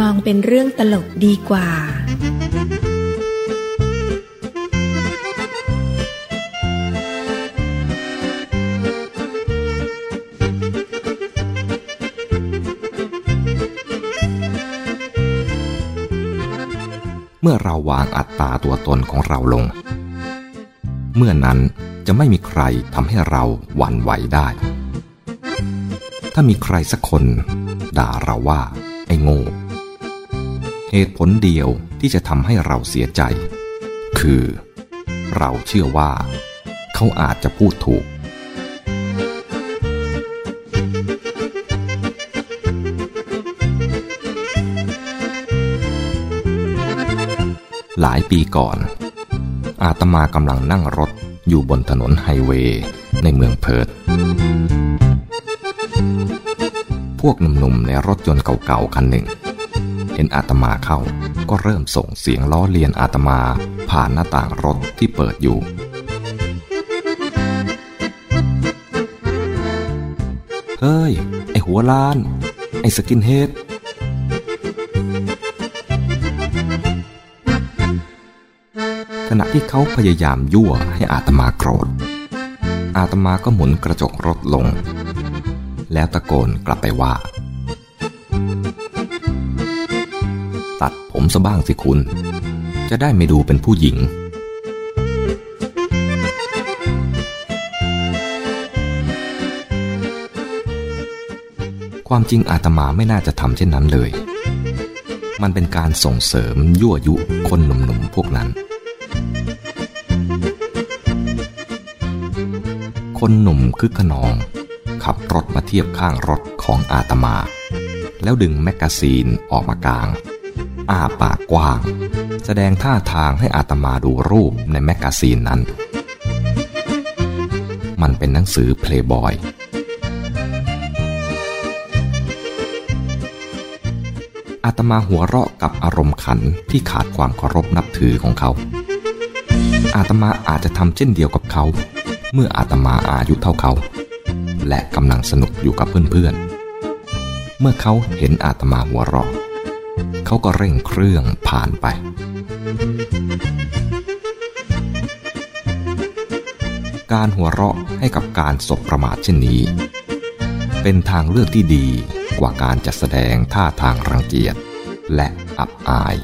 มองเป็นเรื่องตลกดีกว่า เมื่อเราวางอัตตาตัวตนของเราลง เมื่อนั้นจะไม่มีใครทำให้เราหวั่นไหวได้ ถ้ามีใครสักคน ด่าเราว่า ไอ้โง่ เหตุผลเดียวที่จะทำให้เราเสียใจ คือ เราเชื่อว่า เขาอาจจะพูดถูก หลายปีก่อน อาตมากำลังนั่งรถอยู่บนถนนไฮเวย์ในเมืองเพิร์ธพวกหนุ่มๆในรถยนต์เก่าๆคันหนึ่ง เห็นอาตมาเข้า ก็เริ่มส่งเสียงล้อเลียนอาตมา ผ่านหน้าต่างรถที่เปิดอยู่ เฮ้ย ไอ้หัวล้าน ไอ้ skinheadขณะที่เขาพยายามยั่วให้อาตมาโกรธ อาตมาก็หมุนกระจกรถลง แล้วตะโกนกลับไปว่า ผมซะบ้างสิคุณ จะได้ไม่ดูเป็นผู้หญิง ความจริงอาตมาไม่น่าจะทำเช่นนั้นเลย มันเป็นการส่งเสริมยั่วยุคนหนุ่มๆพวกนั้น คนหนุ่มคึกคะนอง ขับรถมาเทียบข้างรถของอาตมาแล้วดึง magazine ออกมากาง อ้าปากกว้าง แสดงท่าทางให้อาตมาดูรูปใน magazine นั้น มันเป็นหนังสือเพลย์บอยอาตมาหัวเราะกับอารมณ์ขันที่ขาดความเคารพนับถือของเขา อาตมาอาจจะทำเช่นเดียวกับเขา เมื่ออาตมาอายุเท่าเขา และกำลังสนุกอยู่กับเพื่อนๆเมื่อเขาเห็นอาตมาหัวเราะ เขาก็เร่งเครื่องผ่านไป การหัวเราะให้กับการสบประมาทเช่นนี้ เป็นทางเลือกที่ดีกว่าการจัดแสดงท่าทางรังเกียจและอับอาย